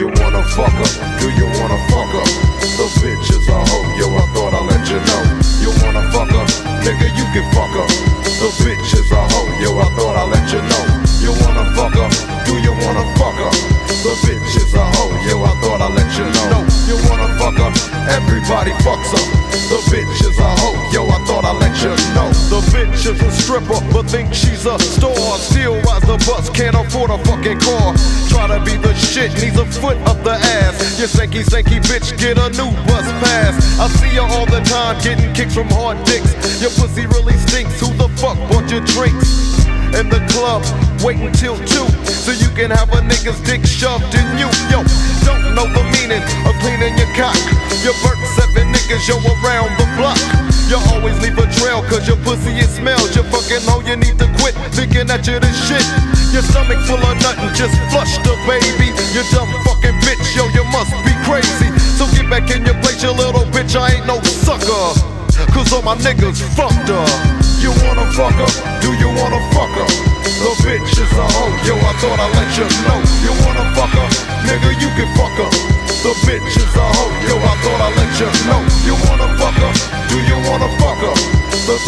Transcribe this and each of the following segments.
wanna fuck her? Do you wanna fuck her? The bitch is a hoe, yo, I thought I'd let you know. You wanna fuck her? Nigga, you can fuck her. The bitch is a hoe, yo, I thought I'd let you know. You wanna fuck her? Do you wanna fuck her? The bitch is a hoe, yo, I thought I'd let you know. You wanna fuck her? Everybody fucks her. The bitch is a hoe, yo, I thought I'd let you know. A stripper, but think she's a store. Still rides the bus, can't afford a fucking car. Try to be the shit, needs a foot up the ass. You stanky, stanky bitch, get a new bus pass. I see you all the time, getting kicks from hard dicks. Your pussy really stinks, who the fuck bought your drinks? In the club, wait until two, so you can have a nigga's dick shoved in you. Yo, don't know the meaning of cleaning your cock. Your burnt seven niggas, yo, around the block. You always leave a trail, cause your pussy it smells. You fucking hoe, you need to quit thinking that you're the shit. Your stomach full of nothing, just flush the baby. You dumb fucking bitch, yo, you must be crazy. So get back in your place, you little bitch, I ain't no sucker. Cause all my niggas fucked up. You wanna fuck her? Do you wanna fuck her? The bitch is a hoe, yo, I thought I'd let you know. You wanna fuck her? Nigga, you can fuck her. The bitch is a hoe, yo, I thought I'd let you know.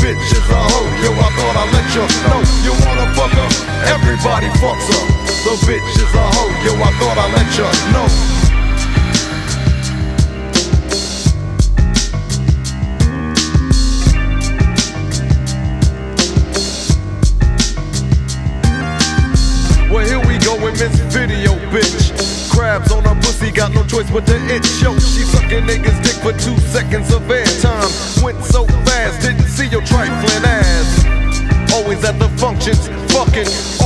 Bitch is a hoe, yo, I thought I'd let you know. You wanna fuck her? Everybody fucks her. The bitch is a hoe, yo, I thought I'd let you know. Well, here we go in this video, bitch. Crabs on her pussy, got no choice but to itch. Yo, she sucking niggas' dick for two seconds of airtime. Went so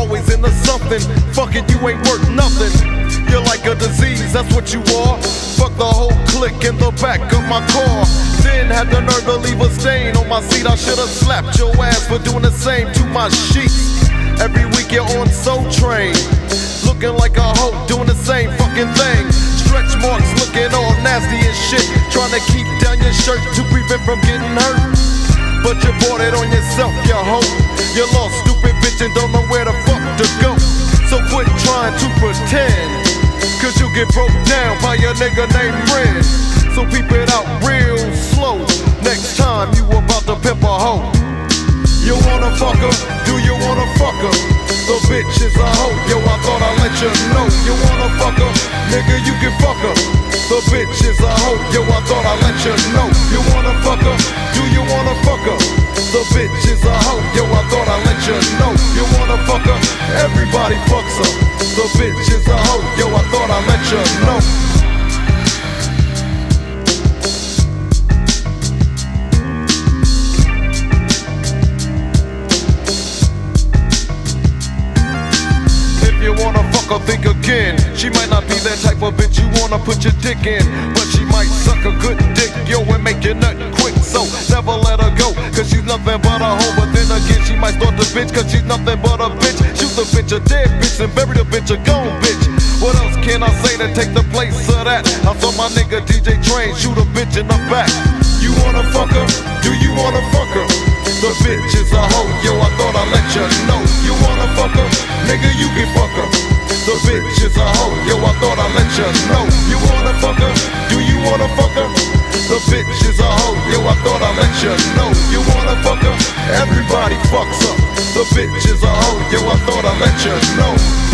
always into something. Fucking, you ain't worth nothing. You're like a disease, that's what you are. Fuck the whole clique in the back of my car. Then had the nerve to leave a stain on my seat. I should've slapped your ass for doing the same to my sheets. Every week you're on Soul Train. Looking like a hoe, doing the same fucking thing. Stretch marks looking all nasty as shit. Trying to keep down your shirt to prevent from getting hurt. But you bought it on yourself, you hoe. You lost stupid bitch and don't know where the fuck to go. So quit trying to pretend. Cause you get broke down by a nigga named Ren. So peep it out real slow. Next time you about to pimp a hoe. You wanna fuck her? Do you wanna fuck her? The bitch is a hoe, yo, I thought I'd let you know. You wanna fuck her? Nigga, you can fuck her. The bitch is a hoe, yo, I thought I'd let you know. You wanna fuck her? Do you wanna fuck her? The bitch is a hoe, Everybody fucks her. The bitch is a hoe, yo, I thought I'd let you know. If you wanna fuck her, think again. She might not be that type of bitch you wanna put your dick in, but she might suck a good dick, yo, and make you nut quick. So never let her go, cause she's nothing but a hoe. Again, she might start the bitch, cause she's nothing but a bitch. Shoot the bitch a dead bitch and bury the bitch a gone bitch. What else can I say to take the place of that? I saw my nigga DJ Train shoot a bitch in the back. You wanna fuck her? Do you wanna fuck her? The bitch is a hoe, yo, I thought I'd let you know. You wanna fuck her? Nigga, you can fuck her. The bitch is a hoe, yo, I thought I'd let you know. You wanna fuck is a hoe, yo, I thought I'd let you know.